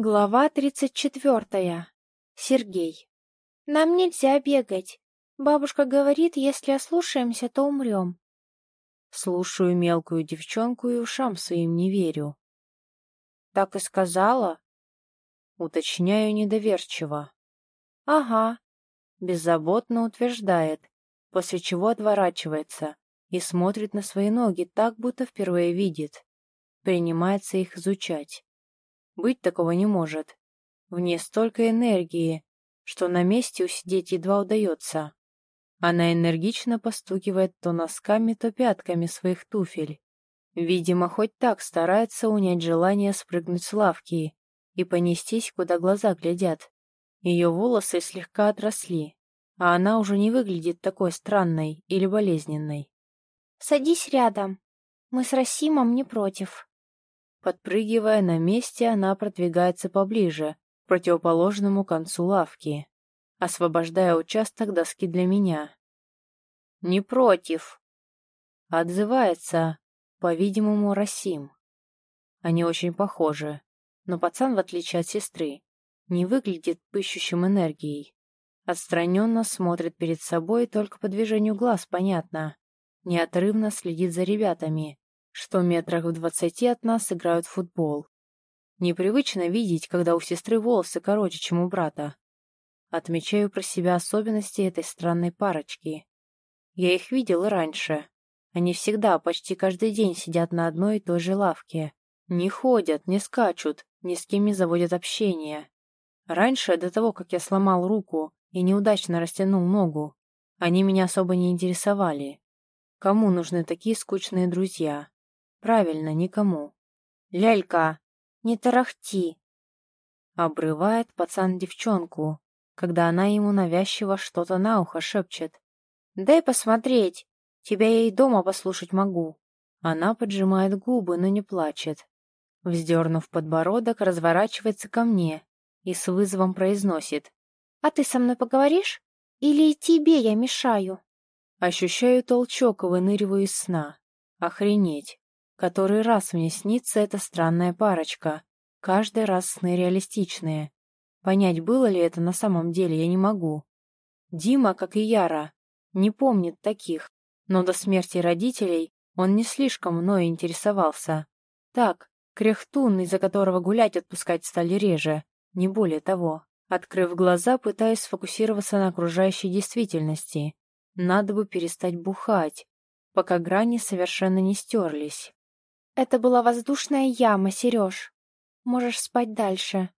Глава тридцать четвертая. Сергей. Нам нельзя бегать. Бабушка говорит, если ослушаемся, то умрем. Слушаю мелкую девчонку и ушам своим не верю. Так и сказала? Уточняю недоверчиво. Ага. Беззаботно утверждает, после чего отворачивается и смотрит на свои ноги так, будто впервые видит. Принимается их изучать. Быть такого не может. В ней столько энергии, что на месте усидеть едва удается. Она энергично постукивает то носками, то пятками своих туфель. Видимо, хоть так старается унять желание спрыгнуть с лавки и понестись, куда глаза глядят. Ее волосы слегка отросли, а она уже не выглядит такой странной или болезненной. «Садись рядом. Мы с Расимом не против». Подпрыгивая на месте, она продвигается поближе, к противоположному концу лавки, освобождая участок доски для меня. «Не против!» Отзывается, по-видимому, Расим. Они очень похожи, но пацан, в отличие от сестры, не выглядит пыщущим энергией. Отстраненно смотрит перед собой, только по движению глаз понятно. Неотрывно следит за ребятами, что метрах в двадцати от нас играют в футбол. Непривычно видеть, когда у сестры волосы короче, чем у брата. Отмечаю про себя особенности этой странной парочки. Я их видел раньше. Они всегда, почти каждый день сидят на одной и той же лавке. Не ходят, не скачут, ни с кем не заводят общение. Раньше, до того, как я сломал руку и неудачно растянул ногу, они меня особо не интересовали. Кому нужны такие скучные друзья? Правильно, никому. «Лялька, не тарахти!» Обрывает пацан девчонку, когда она ему навязчиво что-то на ухо шепчет. «Дай посмотреть, тебя я и дома послушать могу». Она поджимает губы, но не плачет. Вздернув подбородок, разворачивается ко мне и с вызовом произносит. «А ты со мной поговоришь? Или тебе я мешаю?» Ощущаю толчок и выныриваю из сна. Охренеть. Который раз мне снится эта странная парочка. Каждый раз сны реалистичные. Понять, было ли это на самом деле, я не могу. Дима, как и Яра, не помнит таких, но до смерти родителей он не слишком мною интересовался. Так, кряхтун, из-за которого гулять отпускать стали реже, не более того. Открыв глаза, пытаюсь сфокусироваться на окружающей действительности. Надо бы перестать бухать, пока грани совершенно не стерлись. Это была воздушная яма, Сереж. Можешь спать дальше.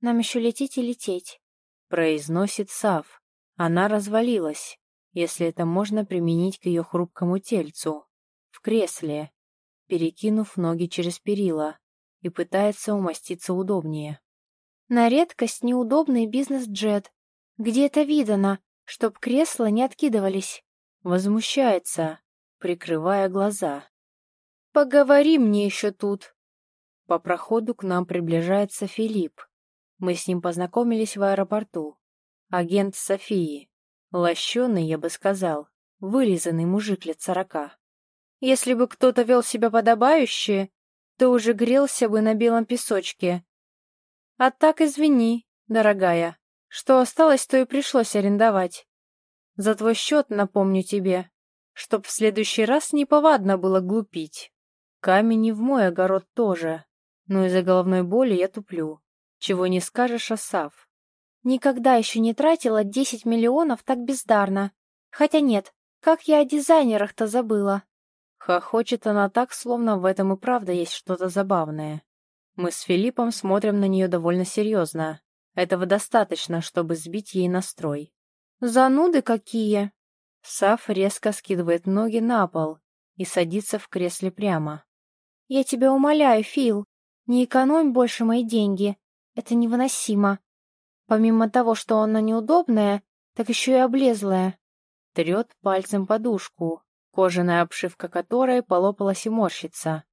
Нам еще лететь и лететь. Произносит Сав. Она развалилась, если это можно применить к ее хрупкому тельцу. В кресле, перекинув ноги через перила, и пытается умоститься удобнее. На редкость неудобный бизнес-джет. Где это видано, чтоб кресла не откидывались? Возмущается, прикрывая глаза. Поговори мне еще тут. По проходу к нам приближается Филипп. Мы с ним познакомились в аэропорту. Агент Софии. Лощеный, я бы сказал. Вылизанный мужик лет сорока. Если бы кто-то вел себя подобающе, то уже грелся бы на белом песочке. А так извини, дорогая, что осталось, то и пришлось арендовать. За твой счет напомню тебе, чтоб в следующий раз неповадно было глупить. Камень и в мой огород тоже, но из-за головной боли я туплю. Чего не скажешь о Сав. Никогда еще не тратила 10 миллионов так бездарно. Хотя нет, как я о дизайнерах-то забыла. Хохочет она так, словно в этом и правда есть что-то забавное. Мы с Филиппом смотрим на нее довольно серьезно. Этого достаточно, чтобы сбить ей настрой. «Зануды какие!» Сав резко скидывает ноги на пол и садится в кресле прямо. «Я тебя умоляю, Фил, не экономь больше мои деньги. Это невыносимо. Помимо того, что она неудобная, так еще и облезлая». Трет пальцем подушку, кожаная обшивка которой полопалась и морщится.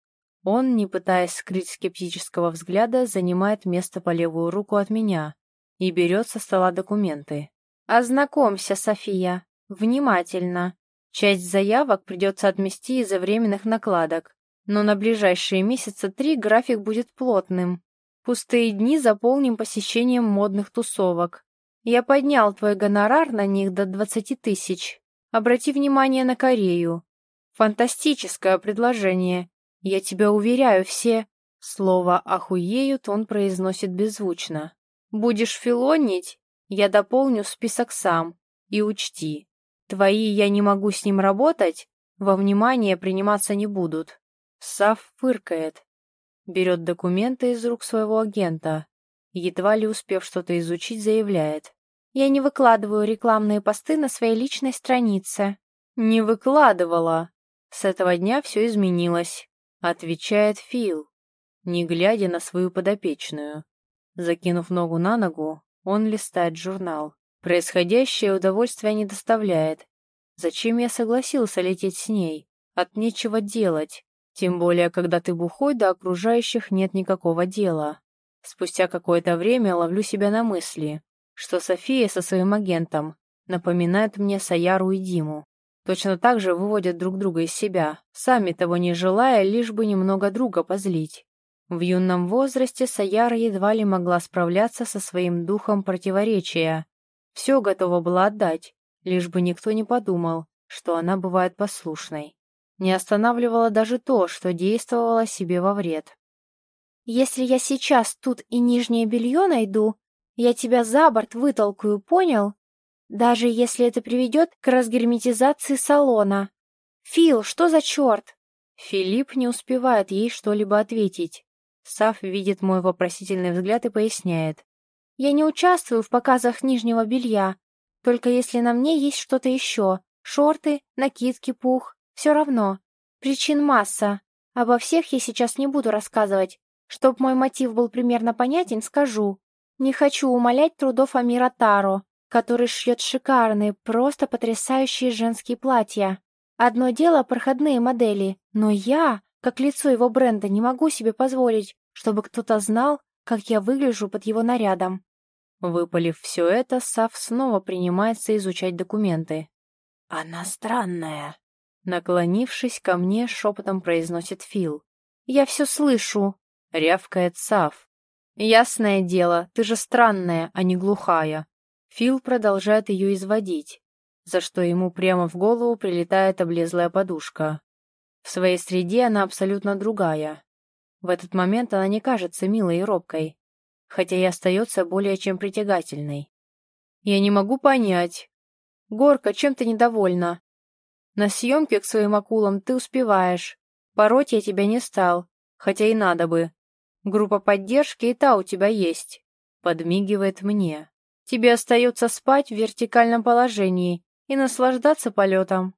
Он, не пытаясь скрыть скептического взгляда, занимает место по левую руку от меня и берет со стола документы. «Ознакомься, София, внимательно. Часть заявок придется отмести из-за временных накладок но на ближайшие месяца три график будет плотным. Пустые дни заполним посещением модных тусовок. Я поднял твой гонорар на них до двадцати тысяч. Обрати внимание на Корею. Фантастическое предложение. Я тебя уверяю, все... Слово «охуеют» он произносит беззвучно. Будешь филонить, я дополню список сам. И учти, твои «я не могу с ним работать» во внимание приниматься не будут. Сав фыркает, берет документы из рук своего агента, едва ли успев что-то изучить, заявляет. «Я не выкладываю рекламные посты на своей личной странице». «Не выкладывала». С этого дня все изменилось, отвечает Фил не глядя на свою подопечную. Закинув ногу на ногу, он листает журнал. Происходящее удовольствия не доставляет. Зачем я согласился лететь с ней? От нечего делать. Тем более, когда ты бухой, до окружающих нет никакого дела. Спустя какое-то время ловлю себя на мысли, что София со своим агентом напоминает мне Саяру и Диму. Точно так же выводят друг друга из себя, сами того не желая, лишь бы немного друга позлить. В юном возрасте Саяра едва ли могла справляться со своим духом противоречия. Все готова была отдать, лишь бы никто не подумал, что она бывает послушной. Не останавливало даже то, что действовало себе во вред. «Если я сейчас тут и нижнее белье найду, я тебя за борт вытолкаю, понял? Даже если это приведет к разгерметизации салона. Фил, что за черт?» Филипп не успевает ей что-либо ответить. Сав видит мой вопросительный взгляд и поясняет. «Я не участвую в показах нижнего белья, только если на мне есть что-то еще. Шорты, накидки, пух. Все равно. Причин масса. Обо всех я сейчас не буду рассказывать. Чтоб мой мотив был примерно понятен, скажу. Не хочу умолять трудов Амира Таро, который шьет шикарные, просто потрясающие женские платья. Одно дело проходные модели, но я как лицо его бренда не могу себе позволить, чтобы кто-то знал, как я выгляжу под его нарядом. Выпалив все это, Сав снова принимается изучать документы. «Она странная», — наклонившись ко мне, шепотом произносит Фил. «Я все слышу», — рявкает Сав. «Ясное дело, ты же странная, а не глухая». Фил продолжает ее изводить, за что ему прямо в голову прилетает облезлая подушка. В своей среде она абсолютно другая. В этот момент она не кажется милой и робкой, хотя и остается более чем притягательной. Я не могу понять. Горка, чем ты недовольна? На съемке к своим акулам ты успеваешь. Пороть я тебя не стал, хотя и надо бы. Группа поддержки и та у тебя есть. Подмигивает мне. Тебе остается спать в вертикальном положении и наслаждаться полетом.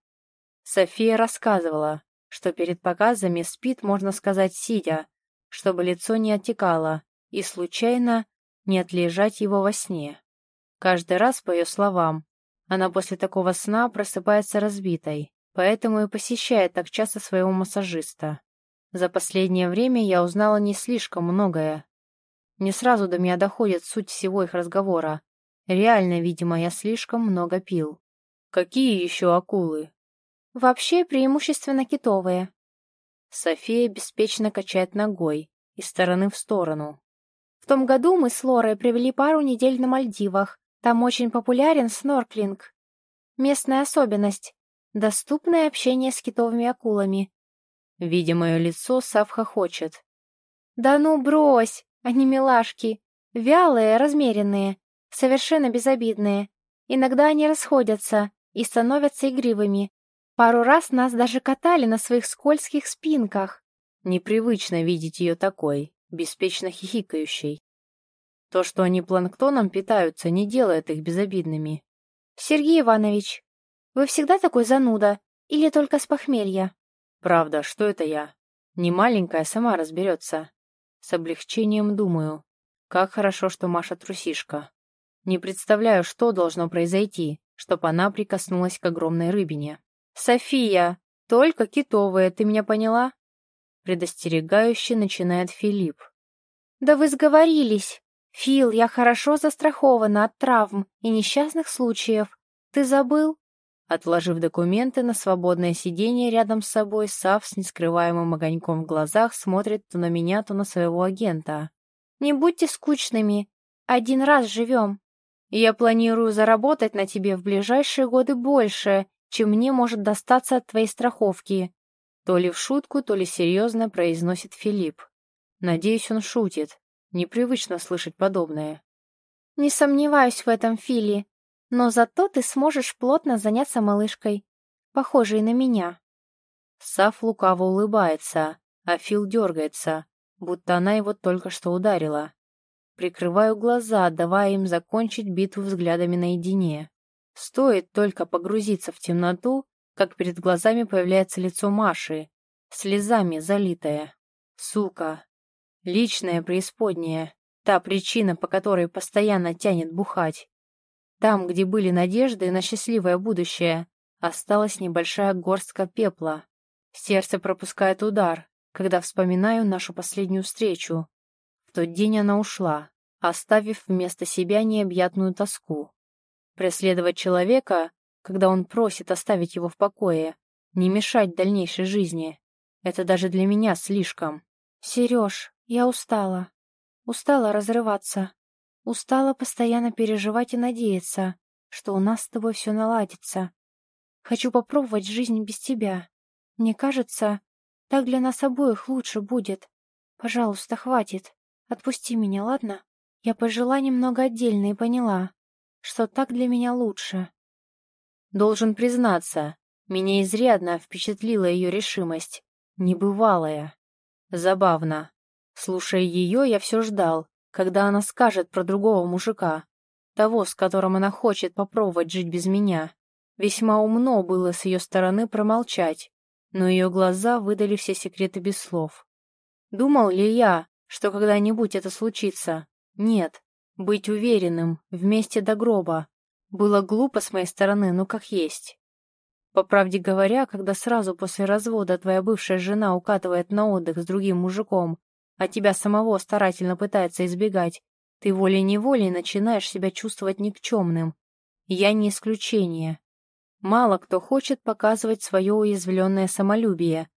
София рассказывала, что перед показами спит, можно сказать, сидя, чтобы лицо не оттекало и случайно не отлежать его во сне. Каждый раз, по ее словам, она после такого сна просыпается разбитой, поэтому и посещает так часто своего массажиста. За последнее время я узнала не слишком многое. Не сразу до меня доходит суть всего их разговора. Реально, видимо, я слишком много пил. Какие еще акулы? Вообще преимущественно китовые. София беспечно качает ногой из стороны в сторону. В том году мы с Лорой провели пару недель на Мальдивах. Там очень популярен снорклинг. Местная особенность. Доступное общение с китовыми акулами. Видя мое лицо, Савха хочет. «Да ну брось! Они милашки. Вялые, размеренные. Совершенно безобидные. Иногда они расходятся и становятся игривыми. Пару раз нас даже катали на своих скользких спинках. Непривычно видеть ее такой, беспечно хихикающей. То, что они планктоном питаются, не делает их безобидными. «Сергей Иванович, вы всегда такой зануда? Или только с похмелья?» «Правда, что это я? Не маленькая, сама разберется. С облегчением думаю. Как хорошо, что Маша трусишка. Не представляю, что должно произойти, чтобы она прикоснулась к огромной рыбине. «София, только китовые, ты меня поняла?» Предостерегающе начинает Филипп. «Да вы сговорились. Фил, я хорошо застрахована от травм и несчастных случаев. Ты забыл?» Отложив документы на свободное сиденье рядом с собой, Сав с нескрываемым огоньком в глазах смотрит то на меня, то на своего агента. Не будьте скучными. Один раз живем. Я планирую заработать на тебе в ближайшие годы больше, чем мне может достаться от твоей страховки. То ли в шутку, то ли серьезно произносит Филипп. Надеюсь, он шутит. Непривычно слышать подобное. Не сомневаюсь в этом, Фили. Но зато ты сможешь плотно заняться малышкой, похожей на меня. Саф лукаво улыбается, а Фил дергается, будто она его только что ударила. Прикрываю глаза, давая им закончить битву взглядами наедине. Стоит только погрузиться в темноту, как перед глазами появляется лицо Маши, слезами залитое. Сука. Личное преисподнее. Та причина, по которой постоянно тянет бухать. Там, где были надежды на счастливое будущее, осталась небольшая горстка пепла. Сердце пропускает удар, когда вспоминаю нашу последнюю встречу. В тот день она ушла, оставив вместо себя необъятную тоску. Преследовать человека, когда он просит оставить его в покое, не мешать дальнейшей жизни, это даже для меня слишком. Сереж, я устала. Устала разрываться. Устала постоянно переживать и надеяться, что у нас с тобой все наладится. Хочу попробовать жизнь без тебя. Мне кажется, так для нас обоих лучше будет. Пожалуйста, хватит. Отпусти меня, ладно? Я пожила немного отдельно и поняла, что так для меня лучше. Должен признаться, меня изрядно впечатлила ее решимость. Небывалая. Забавно. Слушая ее, я все ждал, когда она скажет про другого мужика. Того, с которым она хочет попробовать жить без меня. Весьма умно было с ее стороны промолчать, но ее глаза выдали все секреты без слов. Думал ли я, что когда-нибудь это случится? Нет. Быть уверенным, вместе до гроба. Было глупо с моей стороны, но как есть. По правде говоря, когда сразу после развода твоя бывшая жена укатывает на отдых с другим мужиком, а тебя самого старательно пытается избегать, ты волей-неволей начинаешь себя чувствовать никчемным. Я не исключение. Мало кто хочет показывать свое уязвленное самолюбие,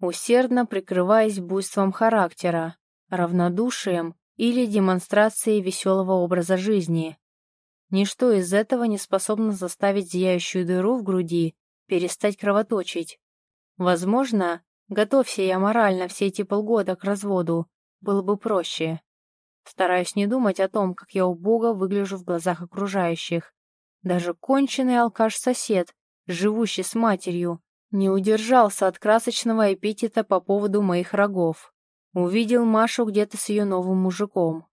усердно прикрываясь буйством характера, равнодушием или демонстрацией веселого образа жизни. Ничто из этого не способно заставить зияющую дыру в груди перестать кровоточить. Возможно, готовься я морально все эти полгода к разводу, было бы проще. Стараюсь не думать о том, как я убого выгляжу в глазах окружающих. Даже конченый алкаш-сосед, живущий с матерью, не удержался от красочного эпитета по поводу моих рогов. Увидел Машу где-то с ее новым мужиком.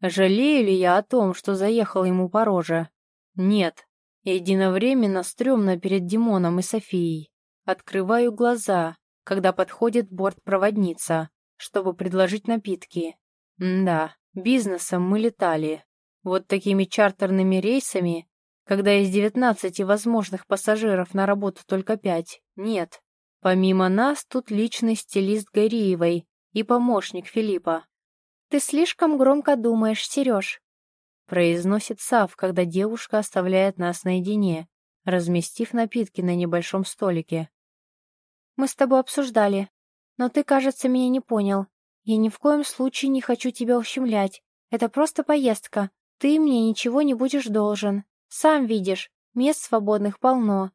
Жалею ли я о том, что заехал ему по роже? Нет. Единовременно стрёмно перед Димоном и Софией. Открываю глаза, когда подходит бортпроводница, чтобы предложить напитки. Да, бизнесом мы летали. Вот такими чартерными рейсами когда из девятнадцати возможных пассажиров на работу только пять. Нет. Помимо нас тут личный стилист Гориевой и помощник Филиппа. «Ты слишком громко думаешь, Сереж», — произносит Сав, когда девушка оставляет нас наедине, разместив напитки на небольшом столике. «Мы с тобой обсуждали, но ты, кажется, меня не понял. Я ни в коем случае не хочу тебя ущемлять. Это просто поездка. Ты мне ничего не будешь должен. Сам видишь, мест свободных полно.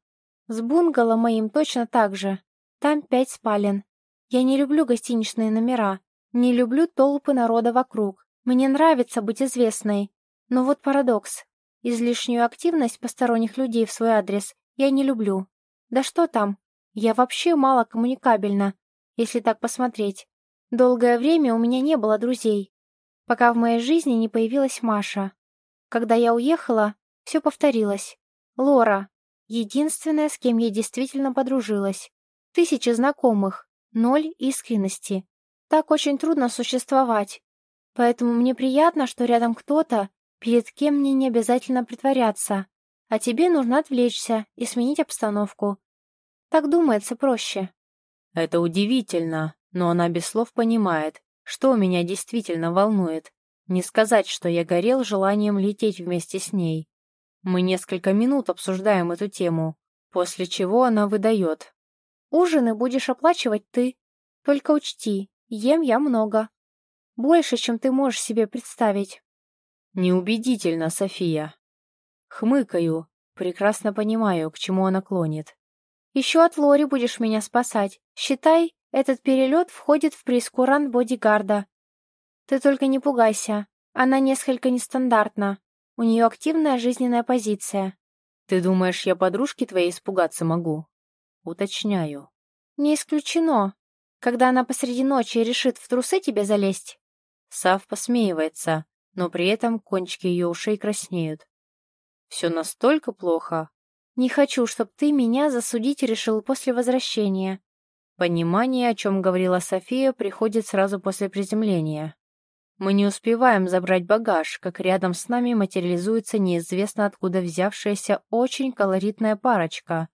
С бунгало моим точно так же. Там пять спален. Я не люблю гостиничные номера. Не люблю толпы народа вокруг. Мне нравится быть известной. Но вот парадокс. Излишнюю активность посторонних людей в свой адрес я не люблю. Да что там? Я вообще мало коммуникабельна, если так посмотреть. Долгое время у меня не было друзей, пока в моей жизни не появилась Маша. Когда я уехала, все повторилось. Лора. Единственная, с кем я действительно подружилась. Тысячи знакомых. Ноль искренности. Так очень трудно существовать. Поэтому мне приятно, что рядом кто-то, перед кем мне не обязательно притворяться. А тебе нужно отвлечься и сменить обстановку. Так думается проще. Это удивительно, но она без слов понимает, что меня действительно волнует. Не сказать, что я горел желанием лететь вместе с ней. Мы несколько минут обсуждаем эту тему, после чего она выдает. «Ужины будешь оплачивать ты. Только учти, ем я много». Больше, чем ты можешь себе представить. Неубедительно, София. Хмыкаю, прекрасно понимаю, к чему она клонит. Еще от Лори будешь меня спасать. Считай, этот перелет входит в прескурант бодигарда. Ты только не пугайся. Она несколько нестандартна. У нее активная жизненная позиция. Ты думаешь, я подружке твоей испугаться могу? Уточняю. Не исключено. Когда она посреди ночи решит в трусы тебе залезть. Сав посмеивается, но при этом кончики ее ушей краснеют. Все настолько плохо. Не хочу, чтобы ты меня засудить решил после возвращения. Понимание, о чем говорила София, приходит сразу после приземления. Мы не успеваем забрать багаж, как рядом с нами материализуется неизвестно откуда взявшаяся очень колоритная парочка.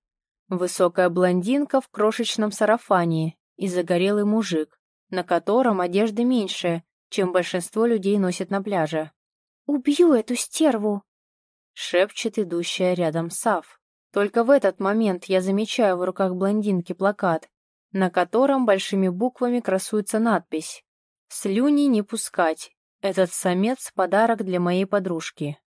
Высокая блондинка в крошечном сарафане и загорелый мужик, на котором одежды меньше, чем большинство людей носит на пляже. «Убью эту стерву!» — шепчет идущая рядом Сав. Только в этот момент я замечаю в руках блондинки плакат, на котором большими буквами красуется надпись «Слюни не пускать. Этот самец — подарок для моей подружки».